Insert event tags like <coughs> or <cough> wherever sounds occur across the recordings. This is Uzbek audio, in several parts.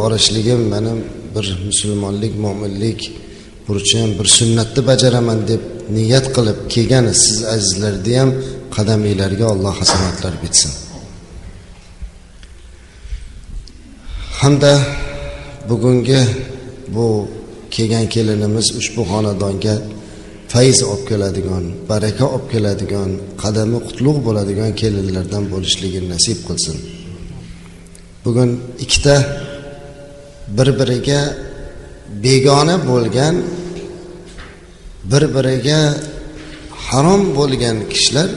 borishligim mani bir musulmonlik mo'minlik burchim bir sunnatni bajaraman deb niyat qilib kelgan siz azizlarni ham qadaminglarga alloh hasanatlar bitsin hamda bugungi bu kelgan kelinimiz ushbu xonadonga fayz olib keladigan baraka olib keladigan qadami qutlug' bo'ladigan kelinlardan bo'lishligini nasib qilsin. Bugun ikkita bir biriga begona bo'lgan bir biriga harom bo'lgan kishilar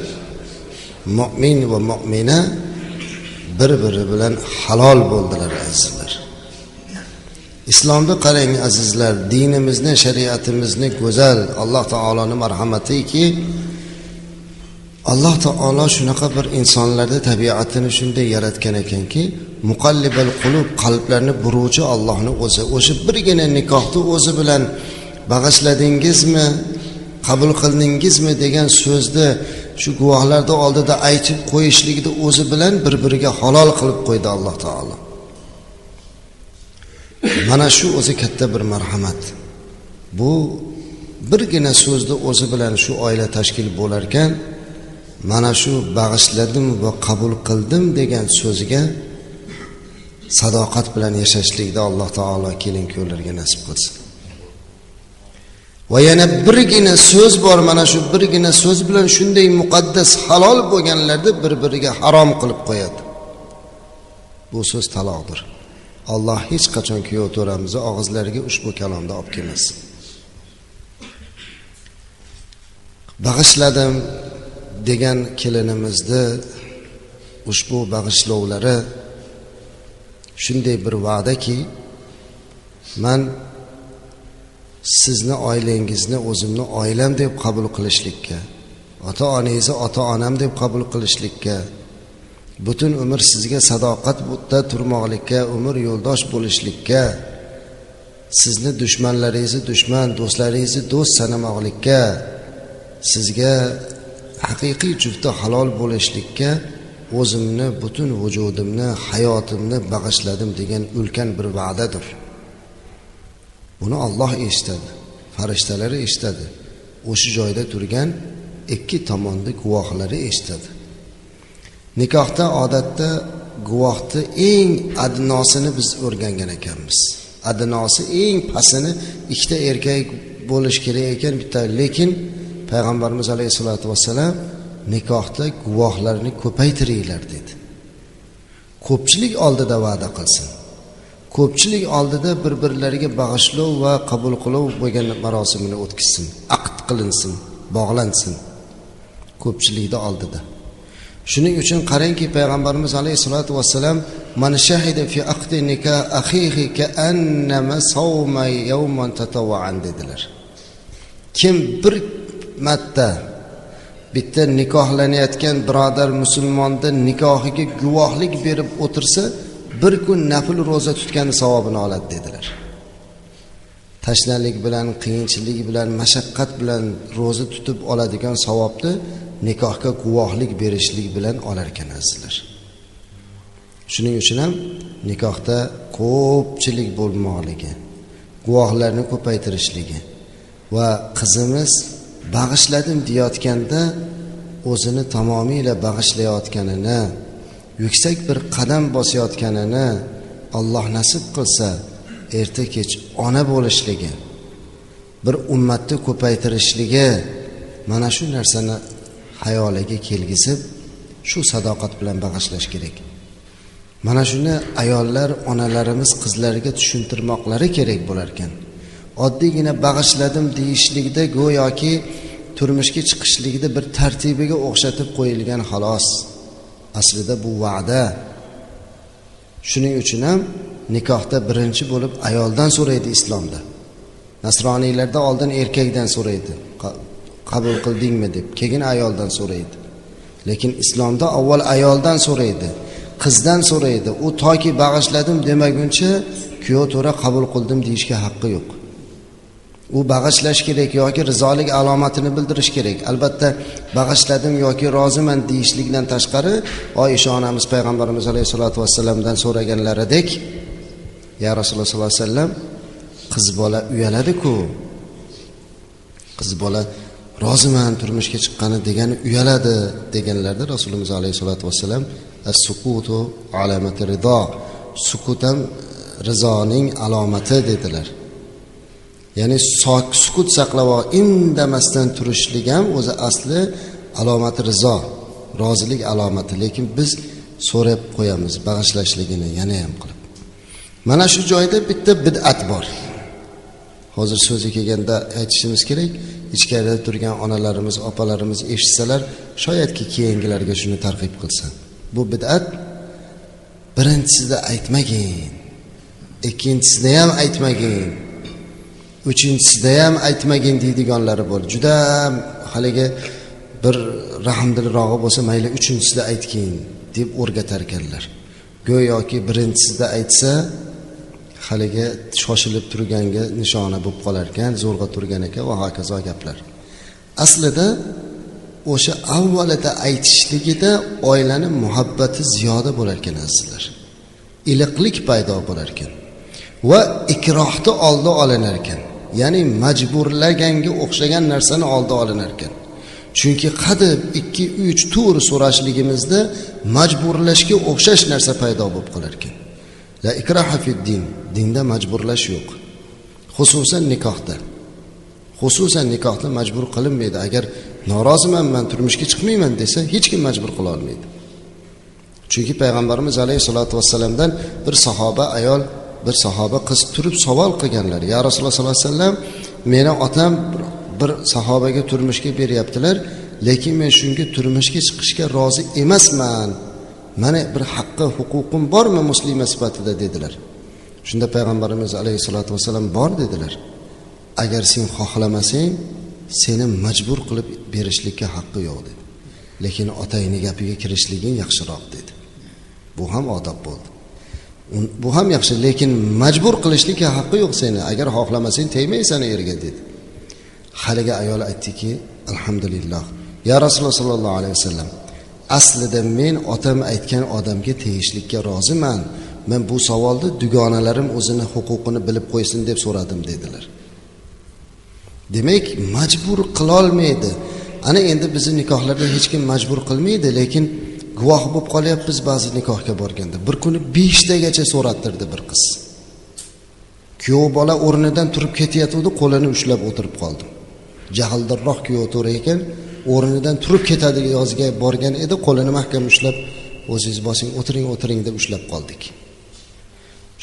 mo'min va mo'mina bir biri bilan halol bo'ldilar azizlar. Islomni qarang azizlar dinimizni shariatimizni go'zal alloh taoloni marhamatiki alloh taolo shunaqa bir insonlarni tabiatini shunday yaratgan ekanki muqallibal qulub qalblarni buruvchi ollohni o'zi. O'sha birgina nikohni o'zi bilan bag'ishladingizmi qabul qildingizmi degan so'zni shu guvohlarni oldida aytib qo'yishlikni o'zi bilan bir biriga halol qilib qo'ydi alloh taolo. Mana shu o'zi katta bir marhamat. Bu birgina so'zni o'zi bilan shu oila tashkil bo'larkan mana shu bag'ishladim va qabul qildim degan so'zga sadoqat bilan yashashlikni alloh taolo kelin kuyovlarga nasib qilsin. Va yana birgina so'z bor mana shu birgina so'z bilan shunday muqaddas halol bo'lganlarni bir biriga harom qilib qo'yadi. Bu so'z taloqdir. Alloh hech qachon kuyov to'ramizni og'izlariga ushbu kalomni olib kelmasin. Bag'ishladim degan kelinimizni ushbu bag'ishlovlari shunday bir va'daki man sizni oilangizni o'zimni oilam deb qabul qilishlikka ota onangizni ota onam deb qabul qilishlikka butun umr sizga sadoqatda turmoqlikka umr yo'ldosh bo'lishlikka sizni dushmanlaringizni dushman do'stlaringizni do'st sanamoqlikka sizga haqiqiy jufti halol bo'lishlikka o'zimni butun vujudimni hayotimni bag'ishladim degan ulkan bir va'dadir. Buni olloh eshitadi farishtalari eshitadi o'sha joyda turgan ikki tomonni guvohlari eshitadi. Nikohda odatda guvohni eng adnosini biz o'rgangan ekanmiz. Adnosi eng pastini ikkita erkak bo'lishi kerak ekan bitta lekin payg'ambarimiz alayhissalotu vassalam nikohda guvohlarni ko'paytiringlar dedi. Ko'pchilik oldida va'da qilsin. Ko'pchilik oldida bir birlariga bag'ishlov va qabul qilov bo'lgan marosimini o'tkazsin aqd qilinsin bog'lansin. Ko'pchilikni oldida. Shuning uchun qarangki payg'ambarimiz alayhissalotu vassalam man shahida fi aqdi nikah axihi ka annama sawma yawman tatawwan dedilar. Kim bir marta bitta nikohlanayotgan birodar musulmonni nikohiga guvohlik berib o'tirsa bir kun nafl ro'za tutgani savobini oladi dedilar. Tashnalik bilan qiyinchilik bilan mashaqqat bilan ro'za tutib oladigan savobni nikohga guvohlik berishlik bilan olarkan azizlar shuning uchun ham nikohda ko'pchilik bo'lmoqligi guvohlarni ko'paytirishligi va qizimiz bag'ishladim deyayotganda o'zini tamomiyla bag'ishlayotganini yuksak bir qadam bosayotganini alloh nasib qilsa erta kech ona bo'lishligi bir ummatni ko'paytirishligi mana shu narsani hayoliga kelgizib shu sadoqat bilan bag'ishlash kerak. Mana shuni ayollar onalarimiz qizlariga tushuntirmoqlari kerak bo'larkan. Oddiygina bag'ishladim deyishlikda go'yoki turmushga chiqishlikda bir tartibiga o'xshatib qo'yilgan xolos. Aslida bu va'da. Shuning uchun ham nikohda birinchi bo'lib ayoldan so'raydi islomda. Nasroniylarda oldin erkakdan so'raydi. Qabul qildingmi deb keyin ayoldan so'raydi. Lekin islomda avval ayoldan so'raydi qizdan so'raydi. U toki bag'ishladim demaguncha kuyov to'ra qabul qildim deyishga haqqi yo'q. U bag'ishlash kerak yoki rizolik alomatini bildirish kerak. Albatta bag'ishladim yoki roziman deyishlikdan tashqari oysha onamiz payg'ambarimiz alayhissalotu vassalamdan so'raganlaridek ya rasululloh sollallohu alayhi vasallam qiz bola uyaladiku. Qiz bola roziman turmushga chiqqani degani uyaladi deganlarida rasulimiz alayhissalotu vassalam as sukutu alamati rido sukut ham rizoning alomati dedilar. Ya'ni sok sukut saqlab indamasdan turishlik ham o'zi asli alomati rizo rozilik alomati. Lekin biz so'rab qo'yamiz bag'ishlashligini yana ham qilib. Mana shu joyda bitta bid'at bor. Hozir so'zi kelganda aytishimiz kerak ichkarida turgan onalarimiz opalarimiz eshitsalar shoyatki keyingilarga shuni targ'ib qilsa. Bu bid'at birinchisida aytmagin ikkinchisida ham aytmagin. Uchinchisida ham aytmagin deydiganlari bor. Juda haligi bir rahmdilrog'i bo'lsa mayli uchinchisida aytgin deb o'rgatar ekanlar. Go'yoki birinchisida aytsa haligi shoshilib turganga nishona bo'lib qolar ekan zo'rg'a turgan ekan va hokazo gaplar. Aslida o'sha avvalida aytishligida oilani muhabbati ziyoda bo'lar ekan azizlar. Iliqlik paydo bo'lar ekan va ikrohni oldi olinar ekan. Ya'ni majburlaganga o'xshagan narsani oldi olinar ekan chunki qadib ikki uch to'rt so'rashligimizda majburlashga o'xshash narsa paydo bo'lib qolar ekan la ikraha fid din dinda majburlash yo'q. Xususan nikohda. Xususan nikohda majbur qilinmaydi. Agar noroziman man turmushga chiqmayman desa hech kim majbur qila olmaydi. Chunki payg'ambarimiz alayhissalotu vassalamdan bir sahoba ayol bir sahoba qiz turib savol qilganlar. Ya rasululloh sollallohu alayhi vasallam meni otam bir sahobaga turmushga beryaptilar lekin men shunga turmushga chiqishga rozi emasman. Mana bir haqqi huquqim bormi muslima sifatida? dedilar. Shunda payg'ambarimiz alayhissalotu vassalam bor dedilar. Agar sen xohlamasang seni majbur qilib berishlikka haqqi yo'q dedi. Lekin otangni gapiga kirishliging yaxshiroq dedi. Bu ham odob bo'ldi. Bu ham yaxshi lekin majbur qilishlikka haqqi yo'q seni. Agar xohlamasang tegmaysan erga dedi. Haligi ayol aytdiki alhamdulillah. Ya rasululloh sollallohu alayhi vasallam aslida men otam aytgan odamga tegishlikka roziman. Men bu savolni dugonalarim o'zini huquqini bilib qo'ysin deb so'radim dedilar. Demak majbur qilolmaydi. Ana endi bizni nikohlarda hech kim majbur qilmaydi lekin guvoh bo'lib qolyapmiz ba'zi nikohga borganda. Bir kuni beshtagacha so'rattirdi bir qiz. Kuyov bola o'rnidan turib ketayotgandi qo'lini ushlab o'tirib qoldim. Jahldorroq kuyov o'tirar ekan o'rnidan turib ketadi yozga borgan edi qo'lini mahkam ushlab o'zingiz bosing o'tiring o'tiring deb ushlab qoldik.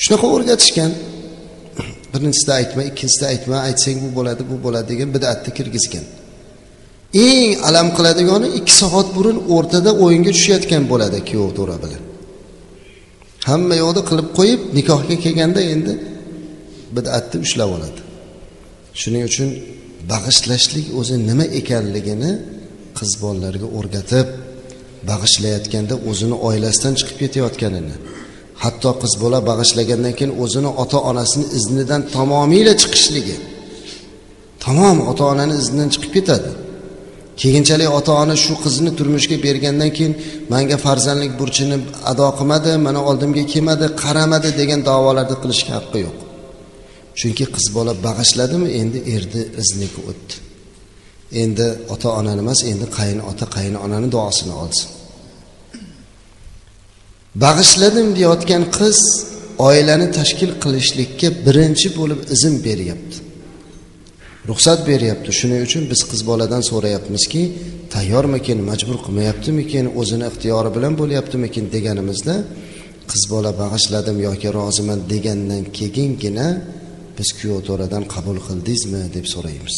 Shunaqa o'rgatishgan. <clears throat> Birinchisida aytma ikkinchisida aytma aytsang bu bo'ladi bu bo'ladi degan bidatni kirgizgan. Eng alam qiladigani ikki soat burun o'rtada o'yinga tushayotgan bo'ladi kuyov to'ra bilan. Hamma yoqda qilib qo'yib nikohga kelganda endi bidatni ushlab oladi. Shuning uchun bag'ishlashlik o'zi nima ekanligini qiz bolalarga o'rgatib bag'ishlayotganda o'zini oilasidan chiqib ketayotganini hatto qiz bola bag'ishlagandan keyin o'zini ota onasini iznidan tamomiyla chiqishligi. Tamom ota onani iznidan chiqib ketadi. Keyinchalik ota ona shu qizni turmushga bergandan keyin manga farzandlik burchini ado qilmadi mana oldimga kelmadi qaramadi degan da'volarni qilishga haqqi yo'q. Chunki qiz bola bag'ishladimi endi erni izniga o'tdi. Endi ota onani emas endi qaynota qaynonani duosini olsin. Bag'ishladim deyotgan qiz oilani tashkil qilishlikka birinchi bo'lib izn beryapti. Ruxsat beryapti. Shuning uchun biz qiz boladan so'rayapmizki tayyormikin majbur qilmayaptimikin o'zini ixtiyori bilan bo'lyaptimikin deganimizda qiz bola bag'ishladim yoki roziman degandan keyingina biz kuyov to'radan qabul qildingizmi deb so'raymiz.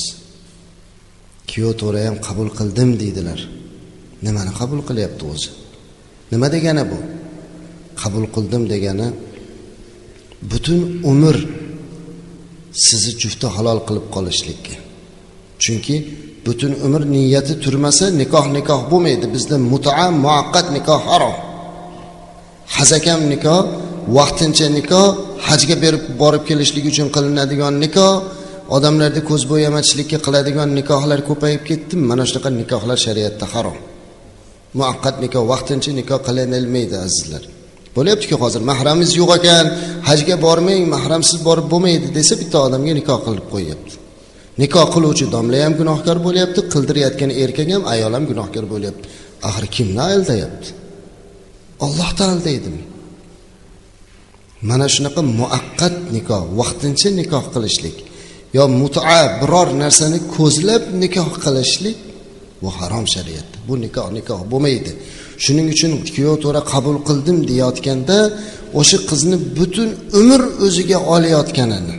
Kuyov to'ra ham qabul qildim deydilar. Nimani qabul qilyapti o'zi? Nima degani bu? Qabul qildim degani butun umr sizni jufti halol qilib qolishlikka. Chunki butun umr niyati turmasa nikoh nikoh bo'lmaydi. Bizda mutaa muaqqat nikoh harom. Hazakam nikoh vaqtincha nikoh hajga berib borib kelishlik uchun qilinadigan nikoh odamlarda ko'zbo'yamachilikka qiladigan nikohlar ko'payib ketdi. Mana shunaqa nikohlar shariatda harom. Muaqqat nikoh vaqtincha nikoh qilinilmaydi azizlar. Bo'lyaptiku hozir mahramingiz yo'q ekan hajga bormang mahramsiz borib bo'lmaydi desa bitta odamga nikoh qilib qo'yyapti. Nikoh qiluvchi domla ham gunohkor bo'lyapti qildirayotgan erkak ham ayol ham gunohkor bo'lyapti. Axir kimni aldayapti? Ollohdan aldaydimi? Mana shunaqa muaqqat nikoh vaqtincha nikoh qilishlik yo muta biror narsani ko'zlab nikoh qilishlik bu harom shariatda bu nikoh nikoh bo'lmaydi. Shuning uchun kuyov to'ra qabul qildim deyayotganda o'sha qizni butun umr o'ziga olayotganini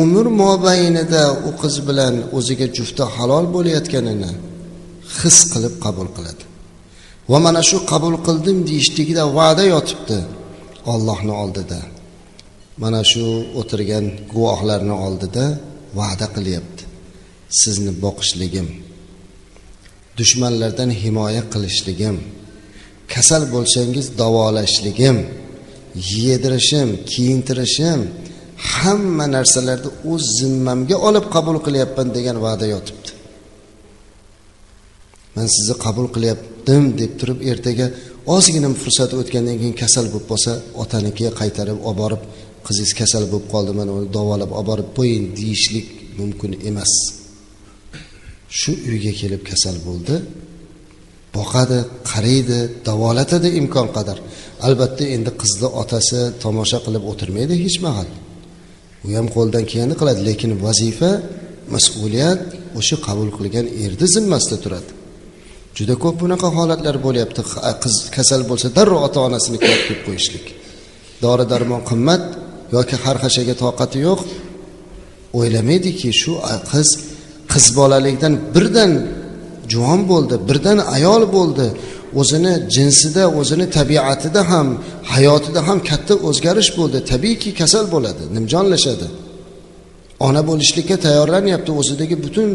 umr mobaynida u qiz bilan o'ziga jufti halol bo'layotganini his qilib qabul qiladi. Va mana shu qabul qildim deyishligida va'da yotibdi ollohni oldida. Mana shu o'tirgan guvohlarni oldida va'da qilyapti. Sizni boqishligim dushmanlardan himoya qilishligim kasal bo'lsangiz davolashligim yedirishim kiyintirishim hamma narsalarni o'z zimmamga olib qabul qilyapman degan va'da yotibdi. Man sizni qabul qilyaptim deb turib ertaga ozgina fursat o'tgandan keyin kasal bo'lib qolsa otanikiga qaytarib olib borib qizingiz kasal bo'lib qoldi mana uni davolab olib borib qo'ying deyishlik mumkin emas. Shu uyga kelib kasal bo'ldi. Boqadi qaraydi davolatadi imkon qadar. Albatta endi qizni otasi tomosha qilib o'tirmaydi hech mahal. U ham qo'ldan kelganini qiladi lekin vazifa mas'uliyat o'sha qabul qilgan erni zimmasida turadi. Juda ko'p bunaqa holatlar bo'lyapti. Qiz kasal bo'lsa darrov ota onasini olib kelib qo'yishlik. Dori darmon qimmat yoki xarxashaga toqati yo'q. O'ylamaydiki shu qiz qiz bolalikdan birdan juvon bo'ldi birdan ayol bo'ldi. O'zini jinsida o'zini tabiatida ham hayotida ham katta o'zgarish bo'ldi. Tabiiyki kasal bo'ladi nimjonlashadi. Ona bo'lishlikka tayyorlanyapti o'zidagi butun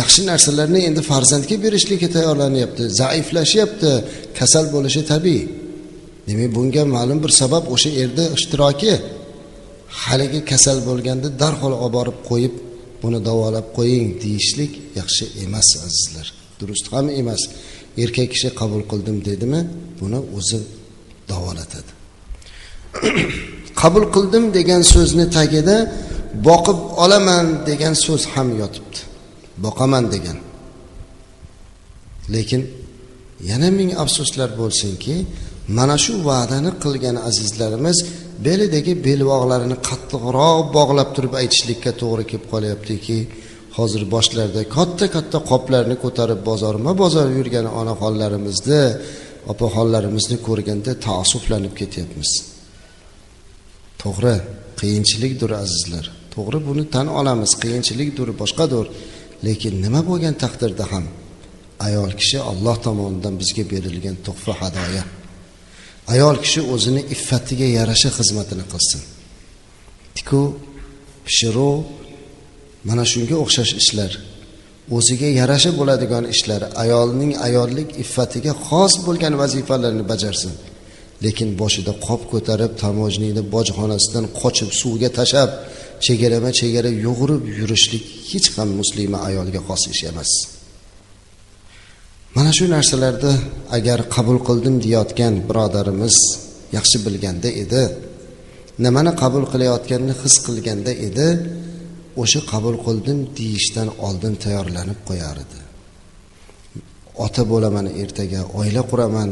yaxshi narsalarni endi farzandga berishlikka tayyorlanyapti zaiflashyapti. Kasal bo'lishi tabiiy. Demak bunga ma'lum bir sabab o'sha erda ishtiroki. Haligi kasal bo'lganda darhol olib borib qo'yib buni davolab qo'ying deyishlik yaxshi emas azizlar. Durust ham emas. Erkak kishi qabul qildim dedimi buni o'zi davolatadi. <clears throat> Qabul qildim degan so'zni tagida boqib olaman degan so'z ham yotibdi. Boqaman degan. Lekin yana ming afsuslar bo'lsinki mana shu va'dani qilgan azizlarimiz belidagi belbog'larini qattiqroq bog'lab turib aytishlikka to'g'ri kelib qolyaptiki hozir boshlarida katta katta qoplarni ko'tarib bozorma bozor yurgan onaxonlarimizni opaxonlarimizni ko'rganda taassuflanib ketyapmiz. To'g'ri qiyinchilikdir azizlar. To'g'ri buni tan olamiz. Qiyinchilikdir boshqadir. Lekin nima bo'lgan taqdirda ham ayol kishi olloh tomonidan bizga berilgan tuhfa hadoya ayol kishi o'zini iffatiga yarasha xizmatini qilsin. Tikuv pishiruv mana shunga o'xshash ishlar. O'ziga yarasha bo'ladigan ishlar. Ayolning ayollik iffatiga xos bo'lgan vazifalarni bajarsin. Lekin boshida qop ko'tarib tamojniyni bojxonasidan qochib suvga tashlab chegarama chegara yugurib yurishlik hech ham muslima ayolga xos ish emas. Mana shu narsalarni agar qabul qildim deyotgan birodarimiz yaxshi bilganda edi nimani qabul qilayotganini his qilganda edi o'sha qabul qildim deyishdan oldin tayyorlanib qo'yar edi. Ota bo'laman ertaga oila quraman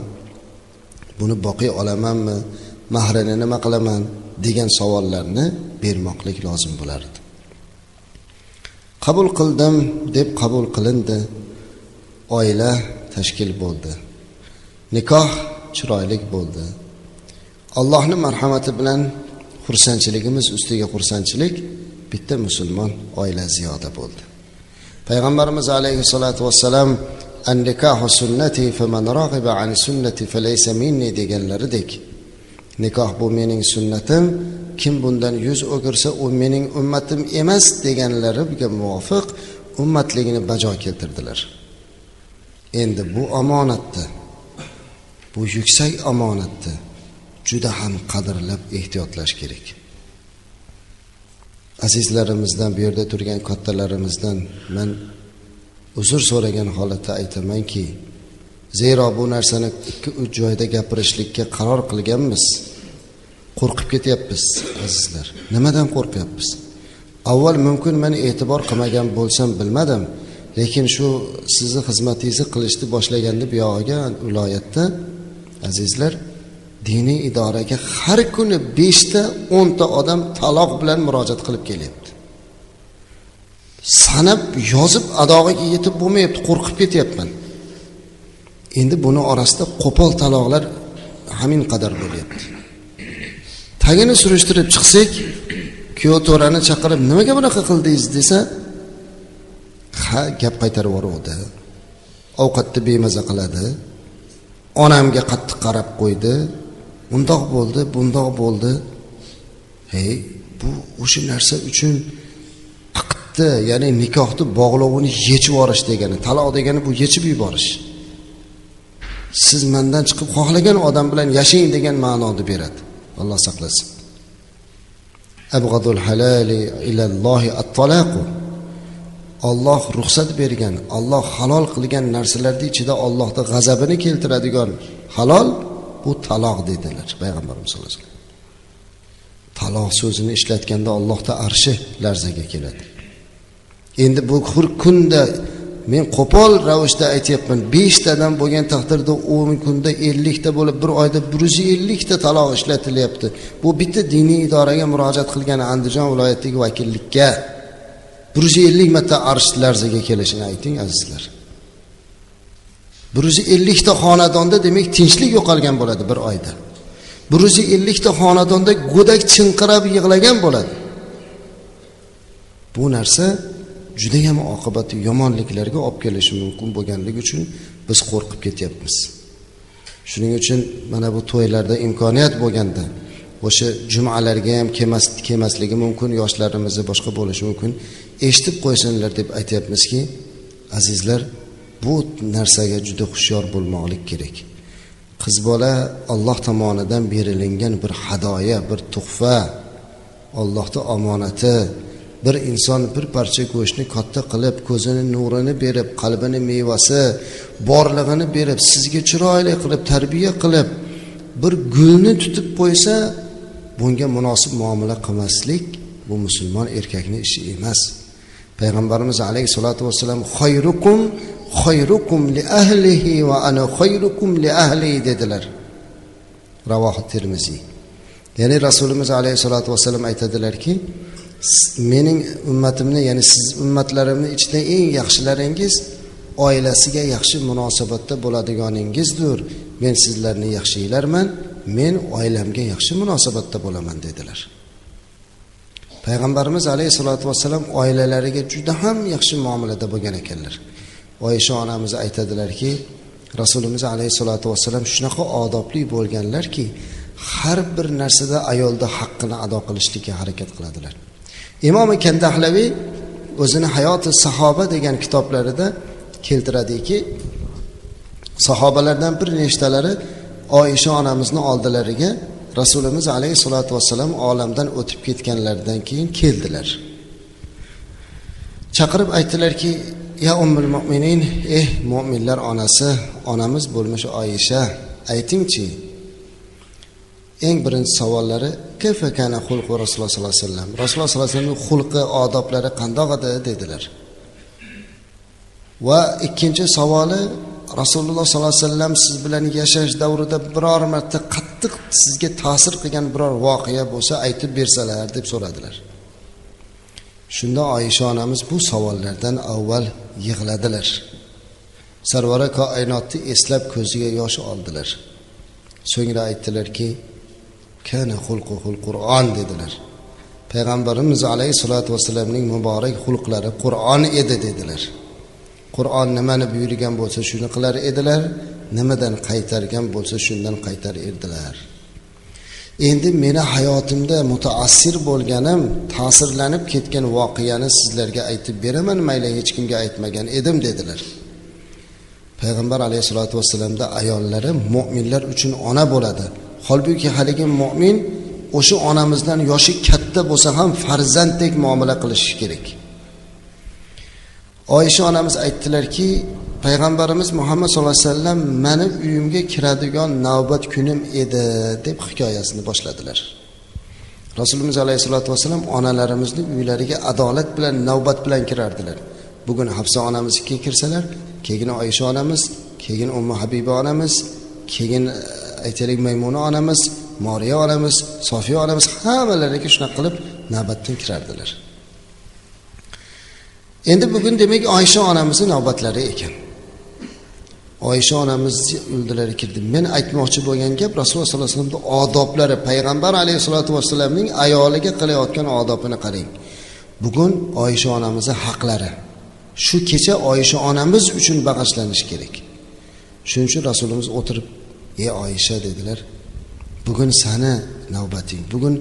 buni boqiy olamanmi mahrini nima qilaman degan savollarni bermoqlik lozim bo'lardi qabul qildim deb qabul qilindi oila tashkil bo'ldi. Nikoh chiroyli bo'ldi. Allohni marhamati bilan xursandchiligimiz ustiga xursandchilik bitta musulmon oila ziyoda bo'ldi. Payg'ambarimiz alayhissalotu vassalam an nikohu sunnati faman rag'iba an sunnati falaysa minni deganlaridek nikoh bu mening sunnatim kim bundan yuz o'girsa u mening ummatim emas deganlariga muvofiq ummatligini bajo keltirdilar. Endi bu omonatni bu yuksak omonatni juda ham qadrlab ehtiyotlash kerak. Azizlarimizdan bu yerda turgan kattalarimizdan man uzr so'ragan holatda aytamanki zero bu narsani ikki uch joyda gapirishlikka qaror qilganmiz. Qo'rqib ketyapmiz azizlar. Nimadan qo'rqyapmiz? Avval mumkin men e'tibor qilmagan bo'lsam bilmadim. Lekin shu sizni xizmatingizni qilishni boshlaganda buyog'iga viloyatda azizlar diniy idoraga har kuni beshta o'nta odam taloq bilan murojaat qilib kelyapti. Sanab yozib adog'iga yetib bo'lmayapti qo'rqib ketyapman. Endi buni orasida qo'pol taloqlar hamin qadar bo'lyapti. Tagini surishtirib chiqsak kuyov to'rani chaqirib nimaga bunaqa qildingiz desa ha gap qaytarib yuboruvdi. Ovqatni bemaza qiladi. Onamga qattiq qarab qo'ydi. Undoq bo'ldi bundoq bo'ldi. Hey bu o'sha narsa uchun aqdni ya'ni nikohni bog'lovini yechib yuborish degani taloq degani bu yechib yuborish. Siz mandan chiqib xohlagan odam bilan yashang degan ma'noni beradi. Alloh saqlasin. Abg'adul halali ilallohi at-talaqu. Olloh ruxsat bergan olloh halol qilgan narsalarni ichida ollohni g'azabini keltiradigan halol bu taloq dedilar payg'ambarimiz sallallohu alayhi vasallam. Taloq so'zini ishlatganda ollohni arshi larzaga keladi. Endi bu bir kunda men qo'pol ravishda aytyapman beshtadan bo'lgan taqdirda o'n kunda ellikta bo'lib bir oyda bir yuz ellikta taloq ishlatilyapti. Bu bitta diniy idoraga murojaat qilgan andijon viloyatidagi vakillikka bir yuz ellik marta arsh larzaga kelishini ayting azizlar. Bir yuz ellikta xonadonda demak tinchlik yo'qolgan bo'ladi bir oyda. Bir yuz ellikta xonadonda go'dak chinqirab yig'lagan bo'ladi. Bu narsa judayam oqibati yomonliklarga olib kelishi mumkin bo'lganligi uchun biz qo'rqib ketyapmiz. Shuning uchun mana bu to'ylarda imkoniyat bo'lganda o'sha jumalarga ham kelmas kelmasligi mumkin yoshlarimizni boshqa bo'lishi mumkin. Eshitib qo'ysinlar deb aytyapmizki azizlar bu narsaga juda hushyor bo'lmoqlik kerak. Qiz bola olloh tomonidan berilingan bir hadoya bir tuhfa ollohni omonati bir inson bir parcha go'shtni katta qilib ko'zini nurini berib qalbini mevasi borlig'ini berib sizga chiroyli qilib tarbiya qilib bir gulni tutib qo'ysa bunga munosib muomala qilmaslik bu musulmon erkakni ishi emas. Payg'ambarimiz alayhissalotu vassalam xoyrukum xoyrukum li ahlihi va ana xoyrukum li ahli dedilar ravohi termiziy ya'ni rasulimiz alayhissalotu vassalam aytadilarki mening ummatimni ya'ni siz ummatlarimni ichida eng yaxshilaringiz oilasiga yaxshi munosabatda bo'ladiganingizdir men sizlarni yaxshiylarman men oilamga yaxshi munosabatda bo'laman dedilar. Payg'ambarimiz alayhissalotu vassalam oilalariga juda ham yaxshi muomalada bo'lgan ekanlar. Oysha onamiz aytadilarki rasulimiz alayhissalotu vassalam shunaqa odobli bo'lganlarki har bir narsada ayolda haqqini ado qilishlikka harakat qiladilar. Imomi kandahlaviy o'zini hayoti sahoba degan kitoblarida keltiradiki sahobalardan bir nechtalari oysha onamizni oldilariga rasulimiz alayhissalotu vassalam olamdan o'tib ketganlaridan keyin keldilar. Chaqirib aytdilarki ya ummul mo'minin eh mo'minlar onasi onamiz bo'lmish oyisha aytingchi eng birinchi savollari kayfa kana xulqu rasululloh sollallohu alayhi vasallam? Rasululloh sollallohu alayhi vasallamning xulqi odoblari qandoq edi? dedilar. Va ikkinchi savoli rasululloh sollallohu alayhi vasallam siz bilan yashash davrida biror marta qattiq sizga ta'sir qilgan biror voqea bo'lsa aytib bersalar deb so'radilar. Shunda oyisha onamiz bu savollardan avval yig'ladilar. Sarvara koinotni eslab ko'ziga yosh oldilar. So'ngra aytdilarki kana xulquhul qur'on dedilar. Payg'ambarimiz alayhissalotu vassalamning muborak xulqlari qur'on edi dedilar. Qur'on nimani buyurgan bo'lsa shuni qilar edilar nimadan qaytargan bo'lsa shundan qaytar edilar endi meni hayotimda mutaassir bo'lganim ta'sirlanib ketgan voqeani sizlarga aytib beraman mayli hech kimga aytmagan edim dedilar. Payg'ambar alayhissalotu vassalamda ayollari mo'minlar uchun ona bo'ladi. Holbuki haligi mo'min o'sha onamizdan yoshi katta bo'lsa ham farzanddek muomala qilishi kerak. Oysha onamiz aytdilarki payg'ambarimiz muhammad sallallohu alayhi vasallam mani uyimga kiradigan navbat kunim edi deb hikoyasini boshladilar. Rasulimiz alayhissalotu vassalam onalarimizni uylariga adolat bilan navbat bilan kirardilar. Bugun hafsa onamizga kirsalar keyin oysha onamiz keyin ummu habiba onamiz keyin e, aytaylik maymuna onamiz moriya onamiz sofiya onamiz hammalariga shunaqa qilib navbatdan kirardilar. Endi bugun demak oysha onamizni navbatlari ekan. Oysha onamizni oldilari kirdi. Men aytmoqchi bo'lgan gap rasululloh sollallohu alayhi vasallamni odoblari payg'ambar alayhissalotu vassalamning ayoliga qilayotgan odobini qarang. Bugun oysha onamizni haqlari. Shu kecha oysha onamiz uchun bag'ishlanishi kerak. Shuning uchun rasulimiz o'tirib ey oysha dedilar. Bugun sani navbating. Bugun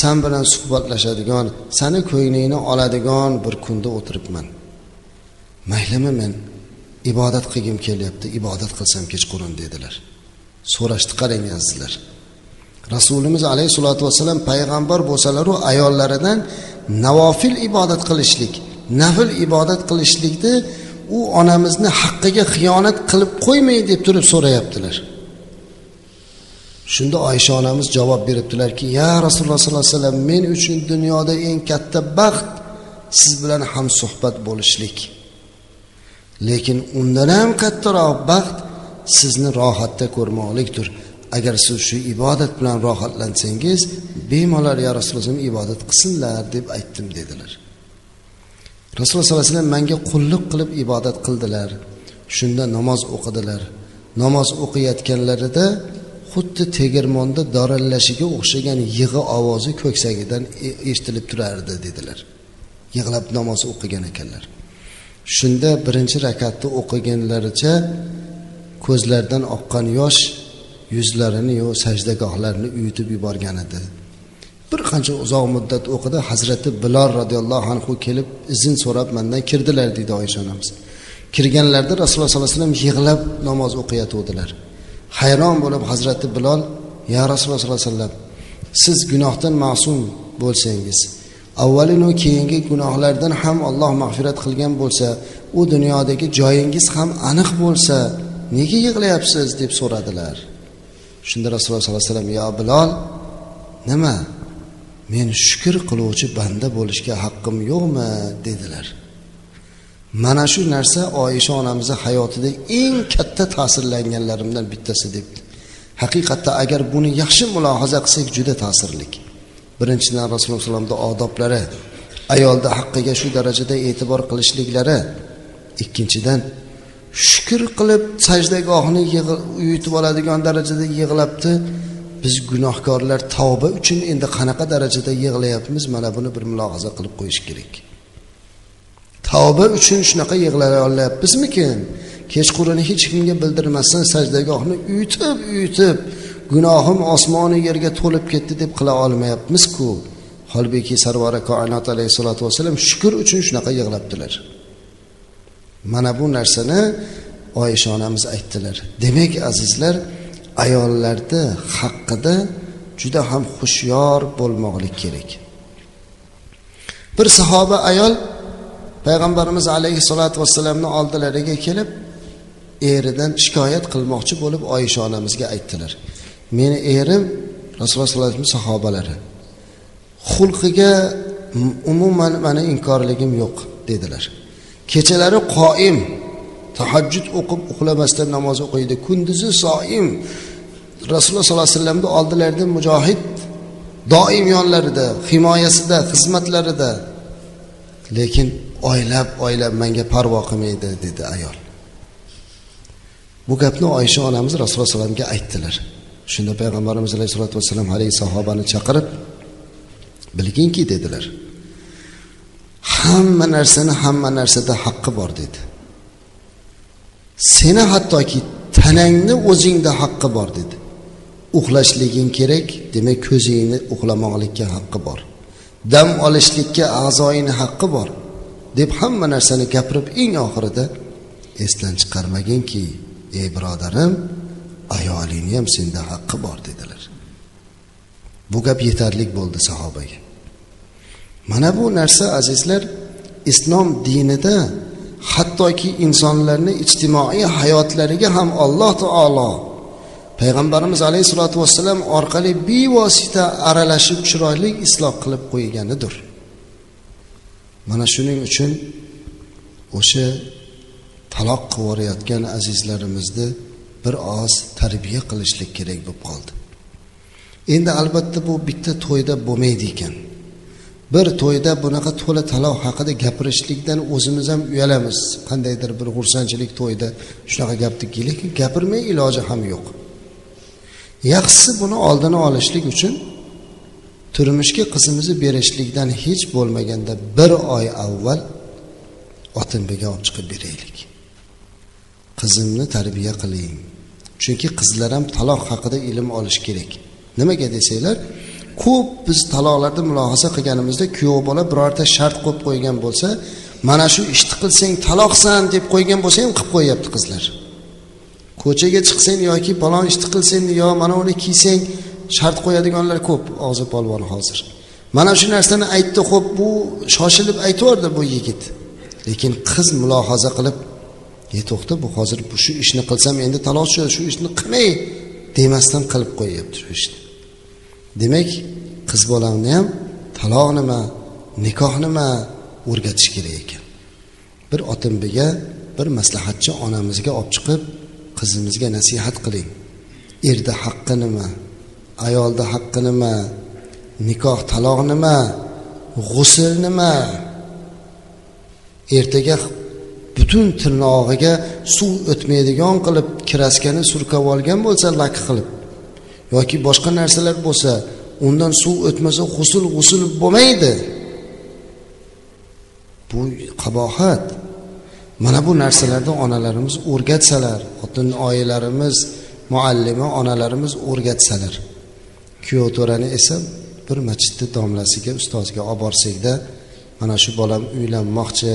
san bilan suhbatlashadigan sani ko'nglingni oladigan bir kunda o'tiribman. Maylimi men? Ibodat qilgim kelyapti ibodat qilsam kechqurun dedilar. So'rashdi qarang azizlar rasulimiz alayhissalotu vassalam payg'ambar bo'lsalaru ayollaridan navofil ibodat qilishlik nafl ibodat qilishlikni u onamizni haqqiga xiyonat qilib qo'ymay deb turib so'rayaptilar. Shunda oysha onamiz javob beribdilarki ya rasululloh sollallohu alayhi vasallam men uchun dunyoda eng katta baxt siz bilan ham suhbat bo'lishlik. Lekin undan ham kattaroq baxt sizni rohatda ko'rmoqlikdir. Agar siz shu ibodat bilan rohatlansangiz bemalol yo rasululloh ibodat qilsinlar deb aytdim dedilar. Rasululloh sollallohu alayhi vasallam manga qulluq qilib ibodat qildilar shunda namoz o'qidilar. Namoz o'qiyotganlarida xuddi tegirmonda dorillashiga o'xshagan yig'i ovozi ko'ksagidan e-, eshitilib turardi dedilar. Yig'lab namoz o'qigan ekanlar. Shunda birinchi rakatni o'qiganlaricha ko'zlaridan oqqan yosh yuzlarini yo sajdagohlarini uyutib yuborgan edi. Bir qancha uzoq muddat o'qidi hazrati bilol roziyallohu anhu kelib izn so'rab mandan kirdilar deydi oysha onamiz. Kirganlarida rasululloh sollallohu alayhi vasallam yig'lab namoz o'qiyotgandilar hayron bo'lib hazrati bilol ya rasululloh sollallohu alayhi vasallam siz gunohdan ma'sum bo'lsangiz avvalinu keyingi gunohlardan ham alloh mag'firat qilgan bo'lsa u dunyodagi joyingiz ham aniq bo'lsa nega yig'layapsiz deb so'radilar. Shunda rasululloh sollallohu alayhi vasallam yo bilol nima? Men shukur qiluvchi banda bo'lishga haqqim yo'qmi? dedilar. Mana shu narsa oyisha onamizni hayotida eng katta ta'sirlanganlarimdan bittasi debdi haqiqatda agar buni yaxshi mulohaza qilsak juda ta'sirlik. Birinchidan rasululloh alayhivasalomni odoblari ayolni haqqiga shu darajada e'tibor qilishliklari. Ikkinchidan shukur qilib sajdagohni uyutib oladigan darajada yig'labdi. Biz gunohkorlar tavba uchun endi qanaqa darajada yig'layapmiz? Mana buni bir mulohaza qilib qo'yish kerak. Tavba uchun shunaqa yig'lay olyapmizmikin? Kechqurun hech kimga bildirmasdan sajdagohni uyutib uyutib gunohim osmonu yerga to'lib ketdi deb qila olmayapmizku. Holbuki sarvari koinot alayhissalotu vassalam shukur uchun shunaqa yig'labdilar. Mana bu narsani oysha onamiz aytdilar. Demak azizlar ayollarni haqqida juda ham hushyor bo'lmoqlik kerak. Bir sahoba ayol payg'ambarimiz alayhissalotu vassalamni oldilariga kelib eridan shikoyat qilmoqchi bo'lib oysha onamizga aytdilar. Meni erim rasululloh sallallohu alayhi vasallam sahobalari. Xulqiga umuman mani inkorligim yo'q dedilar. Kechalari qoim tahajjud o'qib uxlamasdan namoz o'qiydi. Kunduzi soim rasululloh sollallohu alayhi vasallamni oldilarida mujohid doim yonlarida himoyasida xizmatlarida. Lekin oylab oylab menga parvo qilmaydi dedi ayol. Bu gapni oysha onamiz rasululloh alayhi vasallamga aytdilar. Shunda payg'ambarimiz alayhissalotu vassalam haligi sahobani chaqirib bilginki dedilar hamma narsani hamma narsada haqqi bor dedi. Seni hattoki tanangni o'zingda haqqi bor dedi. Uxlashliging kerak demak ko'zingni uxlamoqlikka haqqi bor. Dam olishlikka a'zoyini haqqi bor deb hamma narsani gapirib eng oxirida esdan chiqarmaginki ey birodarim ayolingni ham senda haqqi bor dedilar. Bu gap yetarli bo'ldi sahobaga. Mana bu narsa azizlar islom dinida hattoki insonlarni ijtimoiy hayotlariga ham alloh taolo payg'ambarimiz alayhissalotu vassalam orqali bevosita aralashib chiroyli isloh qilib qo'yganidir. Mana shuning uchun o'sha taloq qilib azizlarimizni bir oz tarbiya qilishlik kerak bo'lib qoldi. Endi albatta bu bitta to'yda bo'lmaydi ekan. Bir to'yda bunaqa to'la taloq haqida gapirishlikdan o'zimiz ham uyalamiz. Qandaydir bir xursandchilik to'yda shunaqa gapni lekin gapirmay iloji ham yo'q. Yaxshisi buni oldini olishlik uchun turmushga qizimizni berishlikdan hech bo'lmaganda bir oy avval otinbiga olib chiqib beraylik. Qizimni tarbiya qiling. Chunki qizlar ham taloq haqida ilm olish kerak. Nimaga desanglar ko'p biz taloqlarda mulohaza qilganimizda kuyov bola birorta shart qo'yib qo'ygan bo'lsa mana shu ishni qilsang taloqsan deb qo'ygan bo'lsa ham qilib qo'yyapti qizlar. Ko'chaga chiqsang yoki palon ishni qilsang yo mana uni kiysang shart qo'yadiganlar ko'p og'zi polvon hozir. Mana shu narsani aytdi xo'p bu shoshilib aytvordi bu yigit. Lekin qiz mulohaza qilib e to'xta bu hozir shu ishni qilsam endi taloq tushadi shu ishni qilmay demasdan qilib qo'yyapti shu ishni. Demak qiz bolani ham taloq nima nikoh nima o'rgatish kerak ekan. Bir otimbiga bir maslahatchi onamizga olib chiqib qizimizga nasihat qiling. Erda haqqi nima ayolda haqqi nima nikoh taloq nima g'usul nima ertaga butun tirnog'iga suv o'tmaydigan qilib kiraskani surkab olgan bo'lsa lak qilib. Yoki boshqa narsalar bo'lsa undan suv o'tmasa g'usul g'usul bo'lmaydi. Bu qabohat. Mana bu narsalarni onalarimiz o'rgatsalar xotin oilalarimiz muallima onalarimiz o'rgatsalar. Kuyov to'rani esa bir masjidni domlasiga ustoziga olib borsakda mana shu bolam uylanmoqchi.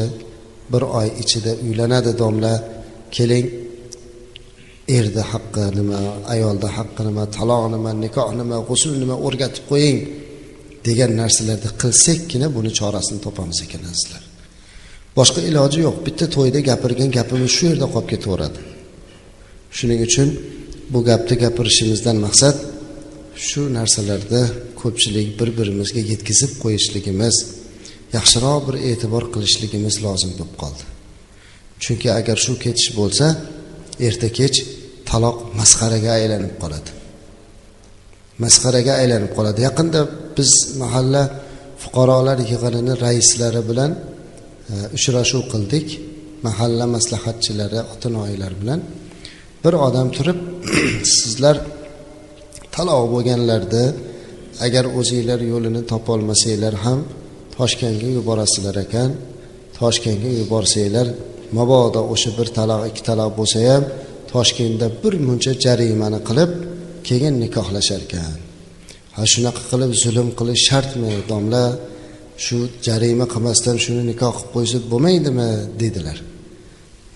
Bir oy ichida uylanadi domla. Keling erni haqqi nima ayolda haqqi nima taloq nima nikoh nima g'usul nima o'rgatib qo'ying degan narsalarni qilsakkina buni chorasini topamiz ekan azizlar boshqa iloji yo'q. Bitta to'yda gapirgan gapimiz shu yerda qolib ketaveradi. Shuning uchun bu gapni gapirishimizdan maqsad shu narsalarda ko'pchilik bir birimizga yetkazib qo'yishligimiz. Yaxshiroq bir e'tibor qilishligimiz lozim bo'lib qoldi. Chunki agar shu ketish bo'lsa erta kech taloq masxaraga aylanib qoladi. Masxaraga aylanib qoladi. Yaqinda biz mahalla fuqarolar yig'inini raislari bilan e, uchrashuv qildik. Mahalla maslahatchilari ota bilan. Bir odam turib <clears throat> sizlar taloq bo'lganlarda agar o'zinglar yo'lini topolmasanglar ham toshkentga yuborasizlar ekan. Toshkentga yuborsanglar mabodo o'sha bir taloq ikki taloq bo'lsa ham toshkentda bir muncha jarimani qilib keyin nikohlashar ekan. Ha shunaqa qilib zulm qilish shartmi domla? Shu jarima qilmasdan shuni nikoh qilib qo'ysa bo'lmaydimi? dedilar.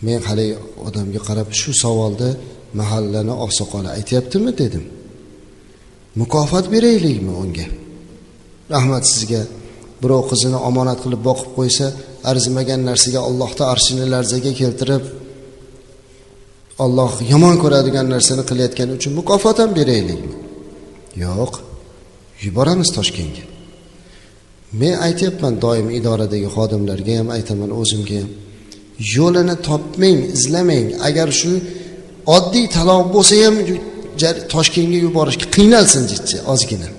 Men haligi odamga qarab shu savolni mahallani oqsoqoli aytyaptimi dedim. Mukofot beraylikmi unga? Rahmat sizga. Birov qizini omonat qilib boqib qo'ysa arzimagan narsaga allohni arshini larzaga keltirib olloh yomon ko'radigan narsani qilayotgani uchun mukofot ham beraylikmi yo'q yuboramiz toshkentga. Men aytyapman doim idoradagi xodimlarga ham aytaman o'zimga ham yo'lini topmang izlamang. Agar shu oddiy taloq bo'lsa ham toshkentga yuborishga qiynalsin jichi ozgina.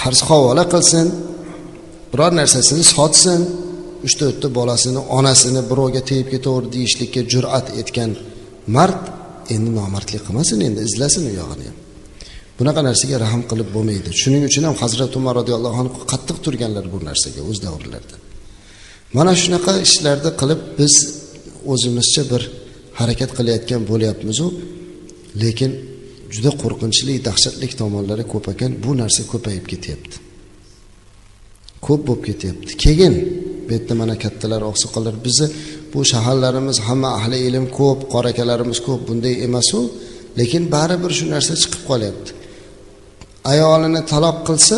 Qarz havola qilsin. Biror narsasini sotsin uch to'rtta bolasini onasini birovga tegib ketaver deyishlikka jur'at etgan mard endi nomardlik qilmasin endi izlasin u yog'ini. Ham bunaqa narsaga rahm qilib bo'lmaydi. Shuning uchun ham hazrati umar roziyallohu anhu qattiq turganlar bu narsaga o'z davrlarida mana shunaqa ishlarni qilib biz o'zimizcha bir harakat qilayotgan bo'lyapmizu lekin juda qo'rqinchli dahshatli tomonlari ko'p ekan bu narsa ko'payib ketyapti. Ko'p bo'lib ketyapti. Keyin bu yerda mana kattalar oqsoqollar bizni bu shaharlarimiz hamma ahli ilm ko'p qora akalarimiz ko'p bunday emasu lekin baribir shu narsa chiqib qolyapti. Ayolini taloq qilsa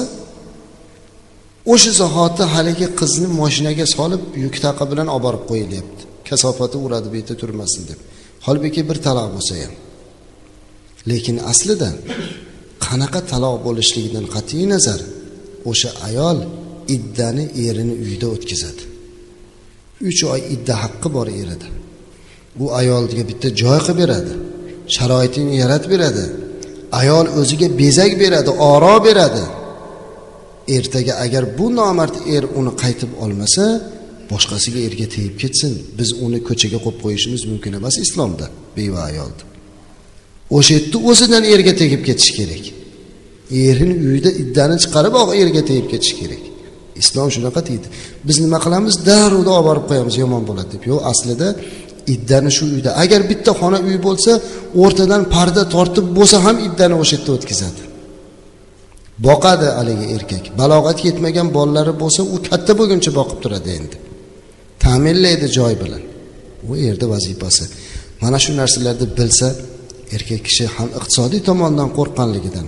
o'sha zahoti haligi qizni moshinaga solib yuk taqa bilan olib borib qo'yilyapti. Kasofati uradi bu yerda turmasin deb. Holbuki bir taloq bo'lsa ham. Lekin aslida qanaqa taloq bo'lishligidan qat'iy nazar o'sha ayol iddani erini uyida o'tkazadi. Uch oy idda haqqi bor erida. U ayolga bitta joy qilib beradi sharoitini yaratib beradi ayol o'ziga bezak beradi oro beradi. Ertaga agar bu nomard er uni qaytib olmasa boshqasiga erga tegib ketsin. Biz uni ko'chaga qo'yib qo'yishimiz mumkin emas islomda beva ayolni o'sha yerda o'zidan erga tegib ketishi kerak. Erini uyida iddani chiqarib erga tegib ketishi kerak. Islom shunaqa deydi. Biz nima qilamiz? Darrovda olib borib qo'yamiz yomon bo'ladi deb. Yo'q aslida iddani shu uyda. Agar bitta xona uy bo'lsa o'rtadan parda tortib bo'lsa ham iddani o'sha yerda o'tkazadi. Boqadi haligi erkak. Balog'atga yetmagan bolalari bo'lsa u katta bo'lguncha boqib turadi endi. Ta'minlaydi joy bilan. U erni vazifasi. Mana shu narsalarni bilsa erkak kishi ham iqtisodiy tomondan qo'rqqanligidan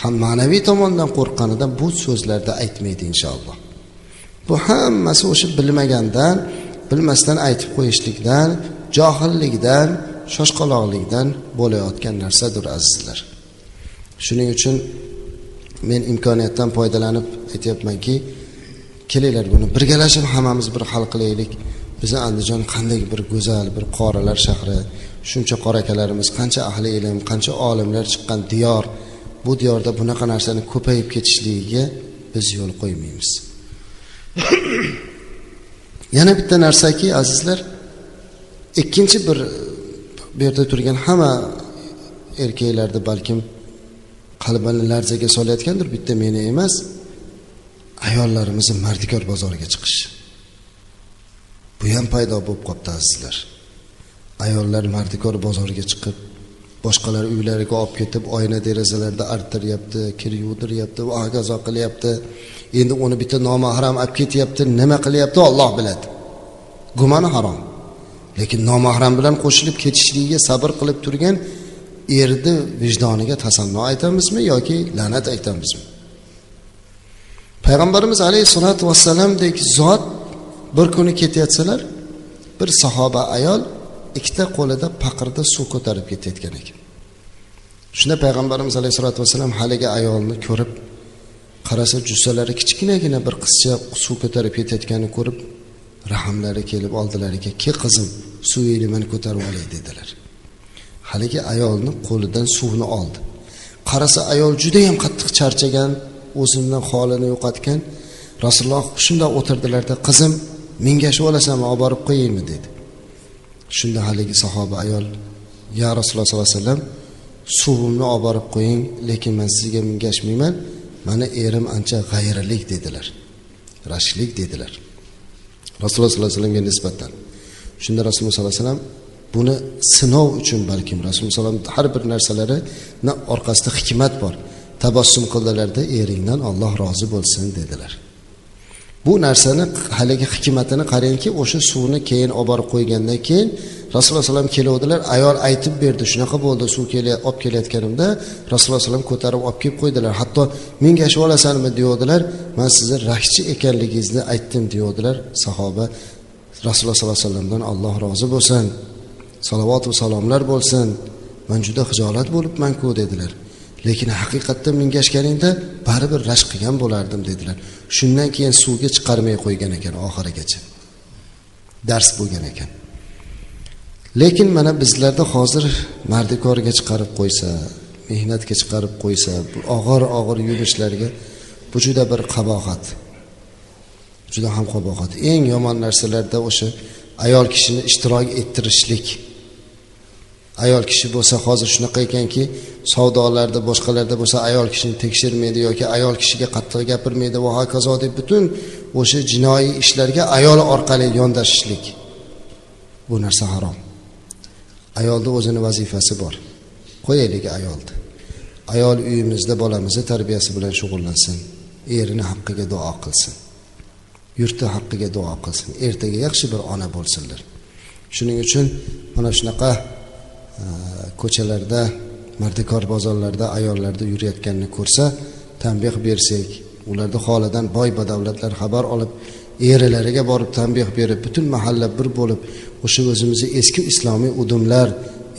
ham ma'naviy tomondan qo'rqqanidan bu so'zlarni aytmaydi inshaalloh. Bu hammasi o'sha bilmagandan bilmasdan aytib qo'yishlikdan johillikdan shoshqaloqlikdan bo'layotgan narsadir azizlar. Shuning uchun men imkoniyatdan foydalanib aytyapmanki kelinglar buni birgalashib hammamiz bir hal qilaylik. Bizni andijon qanday bir go'zal bir qorilar shahri shuncha qorakalarimiz qancha ahli ilm qancha olimlar chiqqan diyor. Bu diyorda bunaqa narsani ko'payib ketishligiga biz yo'l qo'ymaymiz. <coughs> yana bitta narsaki azizlar ikkinchi bir bu yerda turgan hamma erkaklarni balkim qalbini larzaga solayotgandir bitta meni emas ayollarimizni mardikor bozoriga chiqish. Bu ham paydo bo'lib qolibdi azizlar. Ayollar mardikor bozoriga chiqib boshqalar uylariga olib ketib oyna derazalarda arttiryapti kir yuvdiryapti va hokazo qilyapti. Endi uni bitta nomahram olib ketyapti. Nima qilyapti olloh biladi. Gumoni harom. Lekin nomahram bilan qo'shilib ketishligiga sabr qilib turgan erni vijdoniga tasanno aytamizmi yoki la'nat aytamizmi? Payg'ambarimiz alayhissalotu vassalamdek zot bir kuni ketayotsalar bir sahoba ayol ikkita qo'lida paqirda suv ko'tarib ketayotgan ekan. Shunda payg'ambarimiz alayhissalotu vassalam haligi ayolni ko'rib qarasa jussalari kichkinagina bir qizcha suv ko'tarib ketayotganini ko'rib rahmlari kelib oldilariga ke qizim suvingni meni ko'tarib olay dedilar. Haligi ayolni qo'lidan suvni oldi. Qarasa ayol judayam qattiq charchagan o'zidan holini yo'qotgan. Rasululloh shundoq o'tirdilarda qizim mingashib olasanmi olib borib qo'yaymi dedi. Shunda haligi sahoba ayol ya rasululloh sollallohu alayhi vasallam suvimni olib borib qo'ying lekin man sizga mingashmayman. Mani erim ancha g'ayrilik dedilar rashlik dedilar. Rasululloh sollallohu alayhi vasallamga nisbatan. Shunda rasululloh sollallohu alayhi vasallam buni sinov uchun balkim rasululloh sallallohu alayhi vasallam har bir narsalarini orqasida hikmat bor. Tabassum qildilarda eringdan olloh rozi bo'lsin dedilar. Bu narsani haligi hikmatini qarangki o'sha suvni keyin olib borib qo'ygandan keyin rasululloh alayhi vasallam keluvdilar ayol aytib berdi shunaqa bo'ldi suv olib kelayotganimda rasululloh alayhi ko'tarib olib kelib qo'ydilar. Hatto mingashib olasanmi deyavdilar man sizni rakchi ekanligingizni aytdim deyavdilar sahoba. Rasululloh sollallohu alayhi vasallamdan alloh rozi bo'lsin salovatu salomlar bo'lsin man juda hijolat bo'libmanku dedilar. Lekin haqiqatda mingashganingda baribir rashk qilgan bo'lardim dedilar. Shundan keyin suvga chiqarmay qo'ygan ekan oxirigacha. Dars bo'lgan ekan. Lekin mana bizlarda hozir mardikorga chiqarib qo'ysa mehnatga chiqarib qo'ysa og'ir og'ir yurishlarga bu juda bir qabohat. Juda ham qabohat. Eng yomon narsalarda o'sha ayol kishini ishtirok ettirishlik ayol kishi bo'lsa hozir shunaqa ekanki savdolarda boshqalarda bo'lsa ayol kishini tekshirmaydi yoki ayol kishiga qattiq gapirmaydi. Va hokazo deb butun o'sha jinoiy ishlarga ayol orqali yondashishlik bu narsa harom. Ayolni o'zini vazifasi bor. Qo'yaylik ayolni. Ayol uyimizda bolamizni tarbiyasi bilan shug'ullansin. Erini haqqiga duo qilsin. Yurti haqqiga duo qilsin. Ertaga yaxshi bir ona bo'lsinlar. Shuning uchun mana shunaqa ko'chalarda mardikor bozorlarda ayollarda yurayotganini ko'rsa tanbeh bersak ularni holidan boy badavlatlar xabar olib erilariga borib tanbeh berib butun mahalla bir bo'lib o'sha o'zimizni eski islomiy udumlar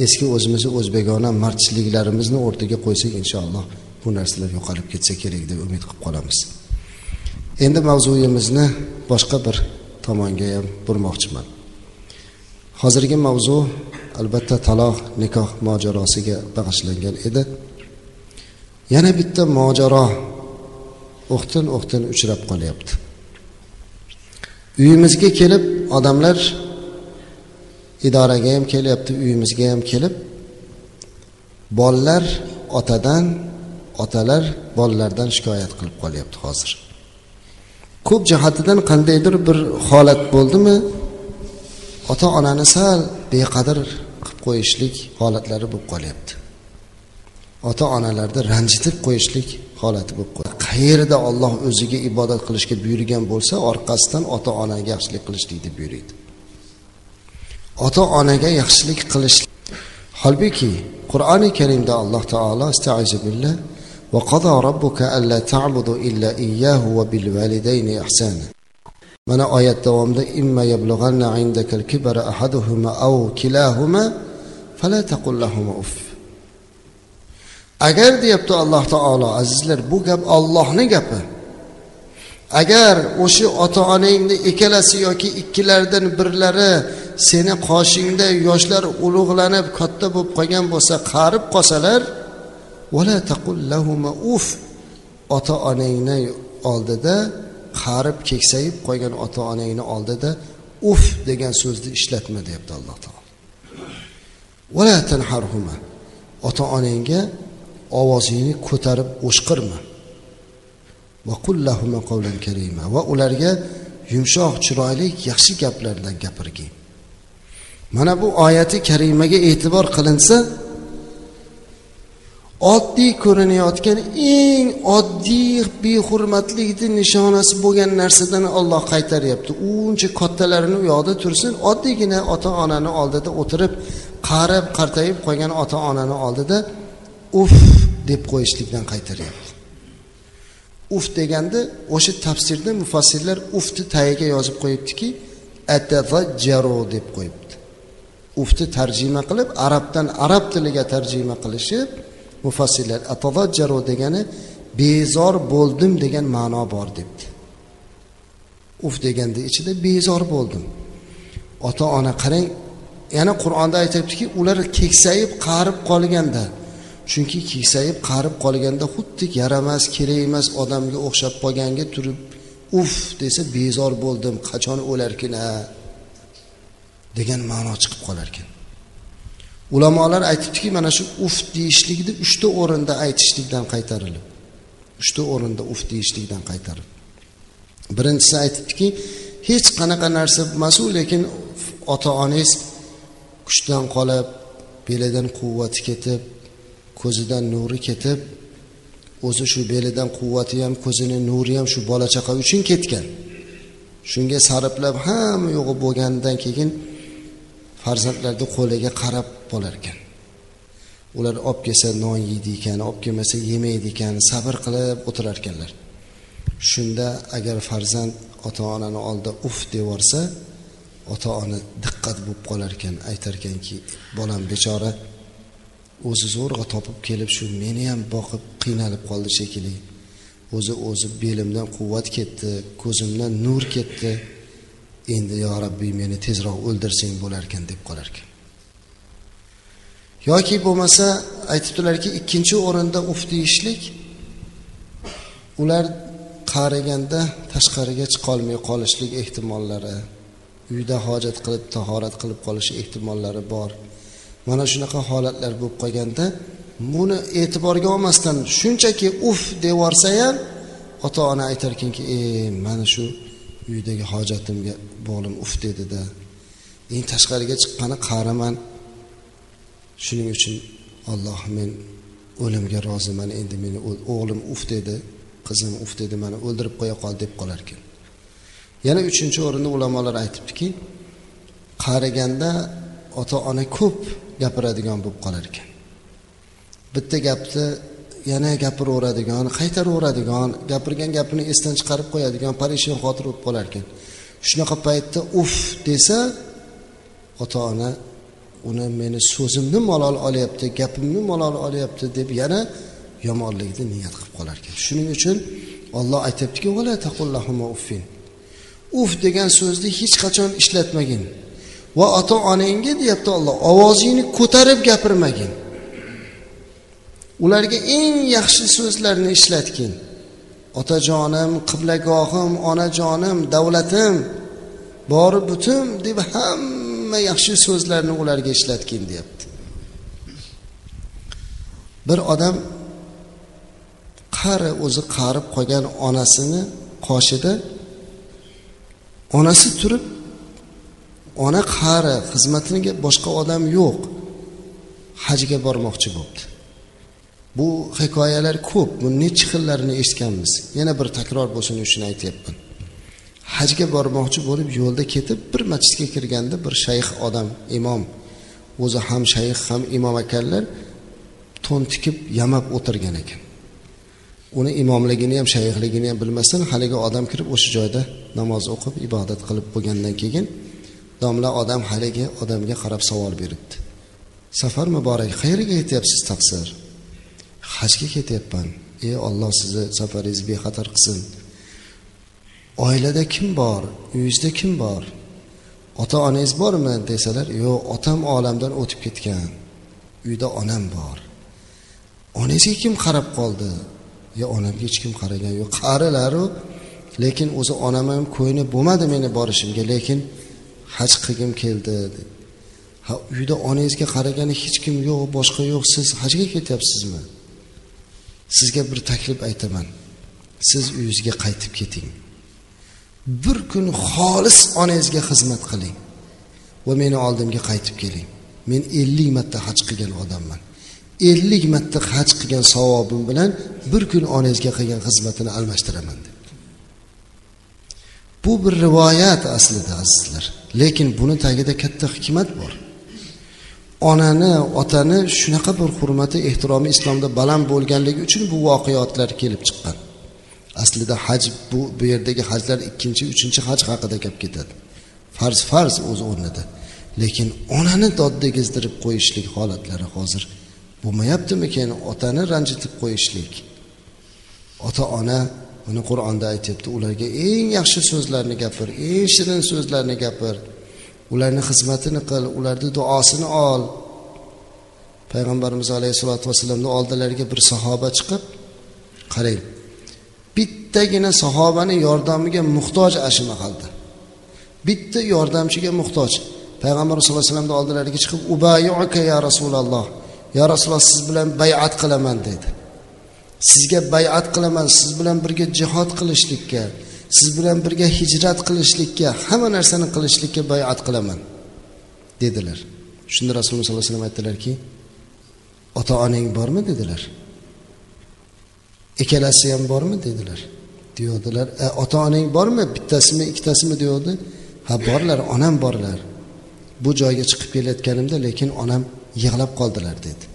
eski o'zimizni o'zbegona mardchiliklarimizni o'rtaga qo'ysak inshaalloh bu narsalar yo'qolib ketsa kerak deb umid qilib qolamiz. Endi mavzuyimizni boshqa bir tomonga ham burmoqchiman. Hozirgi mavzu albatta taloq nikoh mojarosiga bag'ishlangan edi. Yana bitta mojaro o'xtin o'xtin uchrab qolyapti. Uyimizga kelib odamlar idoraga ham kelyapti uyimizga ham kelib. Bolalar otadan otalar bolalardan shikoyat qilib qolyapti hozir. Ko'p jihatidan qandaydir bir holat bo'ldimi? Ota onani sal beqadr qilib qo'yishlik holatlari bo'lib qolyapti ota onalarni ranjitib qo'yishlik holati bo'lib qoldi qayerda olloh o'ziga ibodat qilishga buyurgan bo'lsa orqasidan ota onaga yaxshilik qilishlikni buyuriydi ota onaga yaxshilik qilish holbuki qur'oni karimda alloh taolo billah وقضى ربك ألا تعبدوا إلا إياه وبالوالدين إحسانا Mana oyat davomida imma yablug'anna indakal kibara ahaduhuma aw kilahuma fala taqul lahuma uff. Agar deyapti alloh taolo azizlar bu gap ollohni gapi. Agar o'sha ota onangni ikkalasi yoki ikkilaridan birlari seni qoshingda yoshlar ulug'lanib katta bo'lib qolgan bo'lsa qarib qolsalar vala taqul lahuma uf ota onangni oldida qarib keksayib qolgan ota onangni oldida uf! degan so'zni ishlatma deyapti alloh taolo. Vala tanharhuma. Ota onangga ovozingni ko'tarib o'shqirma. Va ularga yumshoq chiroyli yaxshi gaplardan gapirgin. Mana bu oyati karimaga e'tibor qilinsa oddiy ko'rinayotgan eng oddiy behurmatlikni nishonasi bo'lgan narsadan olloh qaytaryapti. Uncha kattalarini u yoqda tursin oddiygina ota onani oldida o'tirib qarib qartayib qolgan ota onani oldida uf! deb qo'yishlikdan qaytaryapti. Uf! deganda o'sha tafsirda mufassirlar ufni tagiga yozib qo'yibdiki atavajjaro deb qo'yibdi. Ufni tarjima qilib arabdan arab tiliga tarjima qilishib mufassirlar atavajjaru degani bezor bo'ldim degan ma'no bor debdi. Uf deganda ichida bezor bo'ldim ota ona qarang yana qur'onda aytyaptiki ular keksayib qarib qolganda chunki keksayib qarib qolganda xuddi yaramas kerak emas odamga o'xshab qolganga turib uf desa bezor bo'ldim qachon o'larkin a degan ma'no chiqib qolar ekan ulamolar aytibdiki mana shu uf deyishlikni uchta o'rinda aytishlikdan qaytarilib. Uchta o'rinda uf deyishlikdan qaytarib birinchisi aytibdiki hech qanaqa narsa bo'lmasu lekin ota onangiz kuchdan qolib belidan quvvati ketib ko'zidan nuri ketib o'zi shu belidan quvvati ham ko'zini nuri ham shu bola chaqa uchun ketgan. Shunga sarflab hamma yo'g'i bo'lganidan keyin farzandlarni qo'liga qarab bo'lar ekan. Ular olib kelsa non yeydi ekan olib kelmasa yemaydi ekan sabr qilib o'tirar ekanlar. Shunda agar farzand ota onani oldida uf devorsa ota ona diqqat bo'lib qolar ekan aytar ekanki bolam bechora o'zi zo'rg'a topib kelib shu meni ham boqib qiynalib qoldi shekilli. O'zi o'zi belimdan quvvat ketdi ko'zimdan nur ketdi. Endi yo rabbiy meni tezroq o'ldirsang bo'larkan deb qolarkan. Yoki bo'lmasa aytibdilarki ikkinchi o'rinda uf deyishlik ular qariganda tashqariga chiqolmay qolishlik ehtimollari uyda hojat qilib tahorat qilib qolish ehtimollari bor. Mana shunaqa holatlar bo'lib qolganda buni e'tiborga olmasdan shunchaki uf devorsa ham ota ona aytarkanki e mana shu uydagi hojatimga bo'g'lim uf dedida. Eng tashqariga chiqqani qariman shuning uchun olloh men o'limga roziman. Endi meni o'g'lim uf dedi qizim uf dedi mani o'ldirib qo'ya qol deb qolar ekan yana uchinchi o'rinda ulamolar aytibdiki qariganda ota ona ko'p gapiradigan bo'lib qolar ekan bitta gapni yana gapiraveradigan qaytaraveradigan gapirgan gapini esdan chiqarib qo'yadigan parishon xotir bo'lib qolar ekan shunaqa paytda uf desa ota ona uni meni so'zimni malol olyapti gapimni malol olyapti deb yana yomonlikni niyat qilib qolar ekan shuning uchun olloh aytyaptiki uffin. Uf degan so'zni hech qachon ishlatmagin. Va ota onangga deyapti olloh ovozingni ko'tarib gapirmagin. Ularga eng yaxshi so'zlarni ishlatgin. Otajonim qiblagohim onajonim davlatim bori butun deb hamma yaxshi so'zlarni ularga ishlatgin deyapti. Bir odam qari o'zi qarib qolgan onasini qoshida onasi turib ona qari xizmatiga boshqa odam yo'q hajga bormoqchi bo'libdi bu hikoyalar ko'p buni necha xillarini eshitganmiz. Yana bir takror bo'lsin uchun aytyapman. Hajga bormoqchi bo'lib yo'lda ketib bir masjidga kirganda bir shayx odam imom o'zi ham shayx ham imom ekanlar to'n tikib yamab o'tirgan ekan. Uni imomligini ham shayxligini ham bilmasdan haligi odam kirib o'sha joyda namoz o'qib ibodat qilib bo'lgandan keyin domla odam haligi odamga qarab savol beribdi safar muborak qayerga ketyapsiz taqsir. Hajga ketyapman. Ey olloh sizni safaringizni bexatar qilsin. Oilada kim bor? Uyingizda kim bor? Ota onangiz bormi? Desalar yo'q otam olamdan o'tib ketgan. Uyda onam bor. Onangizga kim qarab qoldi? Yo onamga hech kim qaragan yo'q. Qarilaru lekin o'zi onam ham ko'nib bo'lmadi meni borishimga lekin haj qilgim keldi ha uyda onangizga qaragani hech kim yo'q boshqa yo'q siz hajga ketyapsizmi? Sizga bir taklif aytaman. Siz uyingizga qaytib keting. Bir kun xolis onangizga xizmat qiling. Va meni oldimga qaytib keling. Men ellik marta haj qilgan odamman. Ellik marta haj qilgan savobim bilan bir kun onangizga qilgan xizmatini almashtiraman deb. Bu bir rivoyat aslida azizlar. Lekin buni tagida katta hikmat bor. Onani otani shunaqa bir hurmati ehtiromi islomda baland bo'lganligi uchun bu voqeotlar kelib chiqqan. Aslida haj bu bu yerdagi hajlar ikkinchi uchinchi haj haqida gap ketadi. Farz farz o'z o'rnida. Lekin onani dod degizdirib qo'yishlik holatlari hozir bo'lmayaptimikan otani ranjitib qo'yishlik? Ota ona buni qur'onda aytyapti ularga eng yaxshi so'zlarni gapir eng shirin so'zlarni gapir. Ularni xizmatini qil ularni duosini ol. Payg'ambarimiz alayhissalotu vassalamni oldilariga bir sahoba chiqib qarang bittagina sahobani yordamiga muhtoj ana shu mahalda bitta yordamchiga muhtoj. Payg'ambar sallallohu alayhi vasallamni oldilariga chiqib ubayuka ya rasululloh ya rasululloh siz bilan bayat qilaman dedi. Sizga bayat qilaman siz bilan birga jihod qilishlikka siz bilan birga hijrat qilishlikka hamma narsani qilishlikka bayat qilaman dedilar. Shunda rasululloh sollallohu alayhi vasallam aytdilarki ota onang bormi? dedilar. Ikkalasi ham bormi? dedilar. Deyodilar e, ota onang bormi? Bittasimi ikkitasimi? deyodi ha borlar onam borlar. Bu joyga chiqib kelayotganimda lekin onam yig'lab qoldilar dedi.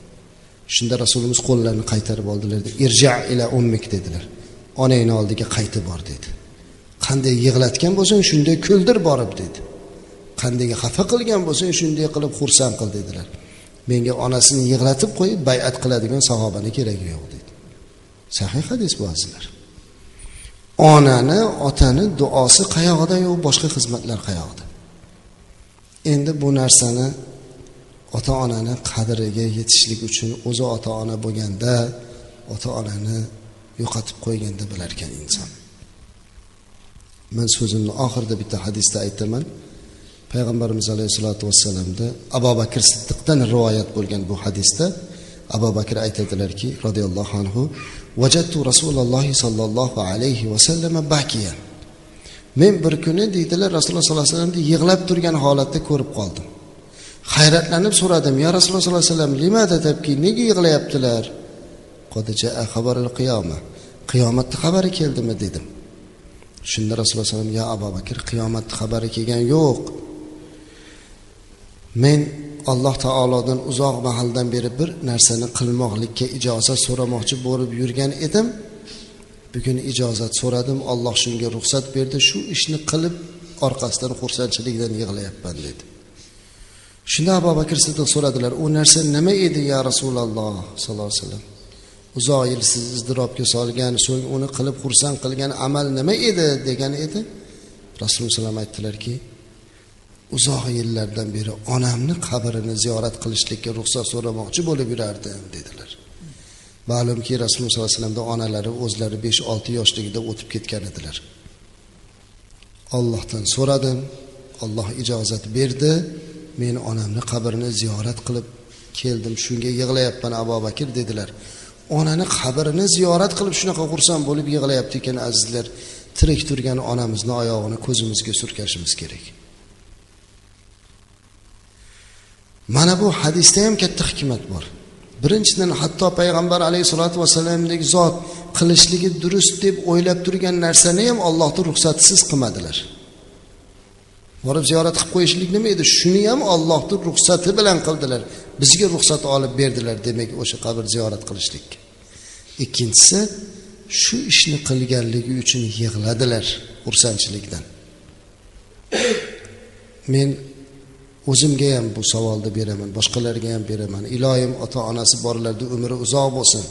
Shunda rasulimiz qo'llarini qaytarib oldilar irja ila ummik dedilar. Onangni oldiga qaytib bor dedi. Qanday yig'latgan bo'lsang shunday kuldir borib dedi. Qanday xafa qilgan bo'lsang shunday qilib xursand qil dedilar. Menga onasini yig'latib qo'yib bayat qiladigan sahobani keragi yo'q dedi. Sahih hadis bu azizlar onani otani duosi qayog'ida yo'q boshqa xizmatlar qayog'ida. Endi bu narsani ota onani qadriga yetishlik uchun o'zi ota ona bo'lganda ota onani yo'qotib qo'yganda bilarkan inson. Man so'zimni oxirida bitta hadisda aytaman. Payg'ambarimiz alayhissalotu vassalamni abu bakr siddiqdan rivoyat bo'lgan bu hadisda abu bakr aytadilarki roziyallohu anhu vajattu rasululloh sollallohu alayhi vasallam bakiya. Men bir kuni deydilar rasululloh sollallohu alayhi vasallamni yig'lab turgan holatda ko'rib qoldim. Hayratlanib so'radim ya rasululloh sollallohu alayhi vasallam limada tabki nega yig'layaptilar? Qiyomatni xabari keldimi? dedim. Shunda rasululloh alayhi vasallam ya abu bakr qiyomatni xabari kelgani yo'q. Men alloh taolodan uzoq mahaldan beri bir narsani qilmoqlikka ijozat so'ramoqchi bo'lib yurgan edim. Bugun ijozat so'radim alloh shunga ruxsat berdi shu ishni qilib orqasidan xursandchilikdan yig'layapman dedi. Shunda abu bakr siddiq so'radilar u narsa nima edi ya rasululloh? Sollallohu alayhi vasallam. Uzoq siz sizni izdirobga solgan so'ng uni qilib xursand qilgan amal nima edi degan edi. Rasululloh alayhi aytdilarki uzoq yillardan beri onamni qabrini ziyorat qilishlikka ruxsat so'ramoqchi bo'lib yurardim dedilar. Ma'lumki rasululloh sollallohu alayhi vasallamda onalari o'zlari besh olti yoshligida o'tib ketgan edilar. Ollohdan so'radim olloh ijozat berdi men onamni qabrini ziyorat qilib keldim shunga yig'layapman abu bakr dedilar. Onani qabrini ziyorat qilib shunaqa xursand bo'lib yig'layapti ekan azizlar. Tirik turgan onamizni oyog'ini ko'zimizga surkashimiz kerak. Mana bu hadisda ham katta hikmat bor. Birinchidan hatto payg'ambar alayhissalotu vassalamdek zot qilishligi durust deb o'ylab turgan narsani ham ollohni ruxsatisiz qilmadilar. Borib ziyorat qilib qo'yishlik nima edi? Shuni ham ollohni ruxsati bilan qildilar. Bizga ruxsat olib berdilar demak o'sha qabr ziyorat qilishlik. Ikkinchisi shu ishni qilganligi uchun yig'ladilar xursandchilikdan. Men o'zimga ham bu savolni beraman boshqalarga ham beraman. Iloyim ota onasi borlarni umri uzoq bo'lsin.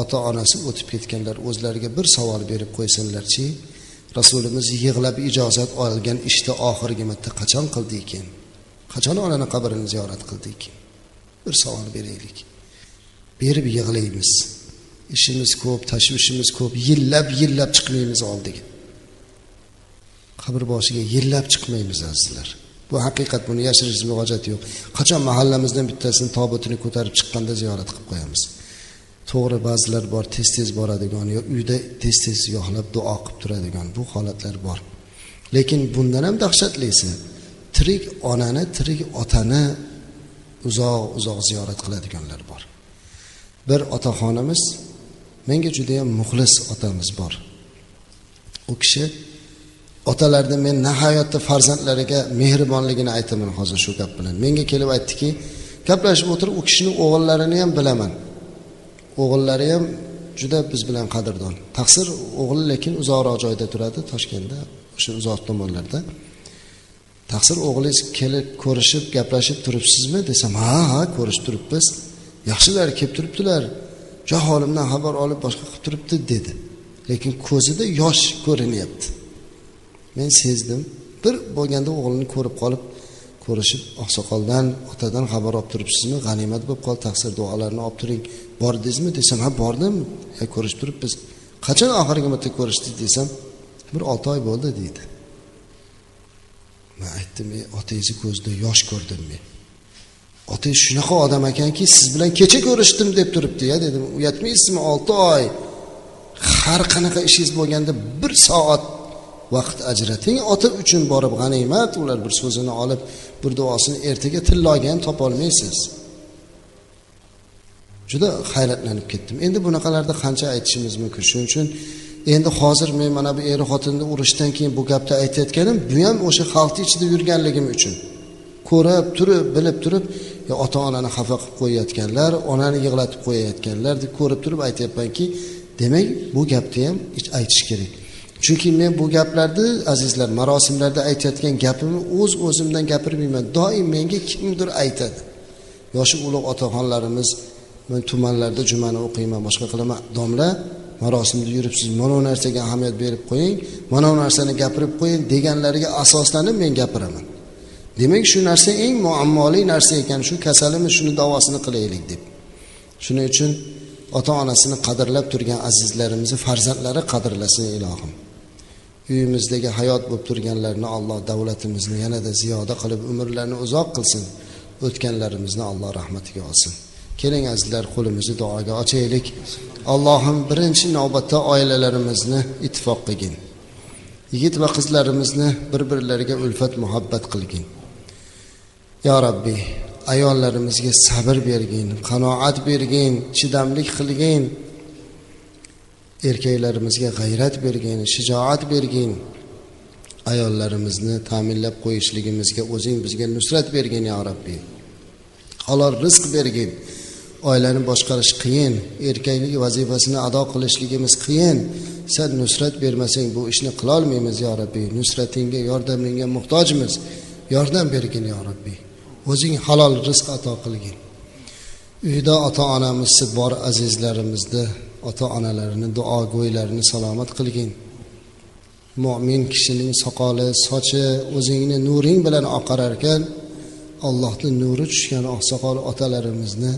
Ota onasi o'tib ketganlar o'zlariga bir savol berib qo'ysinlarchi rasulimiz yig'lab ijozat olgan ishni oxirgi marta qachon qildi ekan? Qachon onani qabrini ziyorat qildik bir savol beraylik. Berib yig'laymiz. Ishimiz ko'p tashvishimiz ko'p yillab yillab chiqmaymiz oldiga. Qabr boshiga yillab chiqmaymiz azizlar. Bu haqiqat buni yashirishimizga hojat yo'q. Qachon mahallamizdan bittasini tobutini ko'tarib chiqqanda ziyorat qilib qo'yamiz? To'g'ri ba'zilar bor tez tez boradigan yo uyda tez tez yoxlab duo qilib turadigan bu holatlar bor. Lekin bundan ham dahshatlisi tirik onani tirik otani uzoq uzoq ziyorat qiladiganlar bor. Bir otaxonimiz menga judayam muxlis otamiz bor. U kishi otalarni men nihoyatda farzandlariga mehribonligini aytaman hozir shu gap bilan. Menga kelib aytdiki gaplashib o'tirib u kishini o'g'illarini ham bilaman. O'g'illari ham juda biz bilan qadrdon. Taqsir o'g'li lekin uzoqroq joyda turadi toshkentda o'sha uzoq tomonlarda. Taqsir o'g'lingiz kelib ko'rishib gaplashib turibsizmi desam ha ha ko'rishib turibmiz. Yaxshilar kelib turibdilar. Jo holimdan xabar olib boshqa qilib turibdi dedi. Lekin ko'zida yosh ko'rinyapti. Men sezdim. Bir bo'lganda o'g'lini ko'rib qolib ko'rishib oqsoqoldan otadan xabar olib turibsizmi g'animat bo'lib qoldi taqsir duolarini olib turing. Bordingizmi desam ha bordim. Ko'rishib turibmiz. Qachon oxirgi marta ko'rishdik desam bir olti oy bo'ldi deydi. Man aytdim ey otangizni ko'zida yosh ko'rdim men otangiz shunaqa odam ekanki siz bilan kecha ko'rishdim deb turibdi ya dedim. Uyatmaysizmi olti oy? Har qanaqa ishingiz bo'lganda bir soat vaqt ajrating ota uchun borib g'animat ular bir so'zini olib bir duosini ertaga tilloga ham topolmaysiz. Juda hayratlanib ketdim. Endi bunaqalarni qancha aytishimiz mumkin? Shuning uchun endi hozir men mana bu er xotinni urushdan keyin bu gapni aytayotganim bu ham o'sha xalqni ichida yurganligim uchun. Ko'rib turib bilib turib ota onani xafa qilib qo'yayotganlar onani yig'latib qo'yayotganlar deb ko'rib turib aytyapmanki demak bu gapni ham aytish kerak. Chunki men bu gaplarni azizlar marosimlarda aytayotgan gapimni o'z o'zimdan gapirmayman. Doim menga kimdir aytadi. Yoshi ulug' otaxonlarimiz men tumanlarda jumani o'qiyman boshqa qilaman. Domla marosimda yuribsiz mana bu narsaga ahamiyat berib qo'ying mana bu narsani gapirib qo'ying deganlariga asoslanib men gapiraman. Demak shu narsa eng muammoli narsa ekan shu kasalimiz shuni davosini qilaylik deb. Shuning uchun ota onasini qadrlab turgan azizlarimizni farzandlari qadrlasin ilohim. Uyimizdagi hayot bo'lib turganlarni alloh davlatimizni yanada ziyoda qilib umrlarini uzoq qilsin o'tganlarimizni alloh rahmatiga olsin. Keling azizlar qo'limizni duoga ochaylik. Allohim birinchi navbatda oilalarimizni ittifoq qilgin. Yigit va qizlarimizni bir birlariga ulfat muhabbat qilgin. Yo rabbiy ayollarimizga sabr bergin qanoat bergin chidamlik qilgin. Erkaklarimizga g'ayrat bergin shijoat bergin. Ayollarimizni ta'minlab qo'yishligimizga o'zing bizga nusrat bergin yo rabbiy halol rizq bergin. Oilani boshqarish qiyin erkaklik vazifasini ado qilishligimiz qiyin. Sen nusrat bermasang bu ishni qilolmaymiz yo rabbiy nusratingga yordamingga muhtojmiz. Yordam bergin yo rabbiy o'zing halol rizq ato qilgin. Uyda ota onamiz bor azizlarimizni ota onalarini duogo'ylarini salomat qilgin. Mo'min kishining soqoli sochi o'zingni nuring bilan oqarar ekan allohni nuri tushgan oqsoqol otalarimizni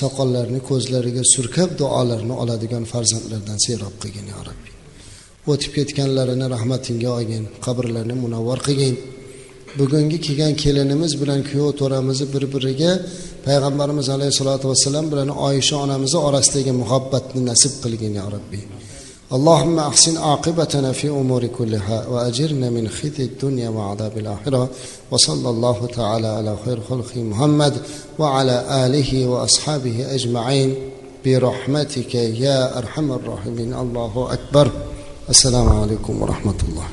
soqollarini ko'zlariga surkab duolarini oladigan farzandlardan serob qilgin yo robbiy o'tib ketganlarini rahmatingga olgin qabrlarini munavvar qilgin. Bugungi kelgan kelinimiz bilan kuyov to'ramizni bir biriga payg'ambarimiz alayhissalotu vassalam bilan oyisha onamizni orasidagi muhabbatni nasib qilgin yo robbiy اللهم أحسن عاقبتنا في أمور كلها وأجرنا من خزي الدنيا وعذاب الآخرة وصلى الله تعالى على خير خلق محمد وعلى آله وأصحابه أجمعين برحمتك يا أرحم الراحمين. الله أكبر. السلام عليكم ورحمة الله.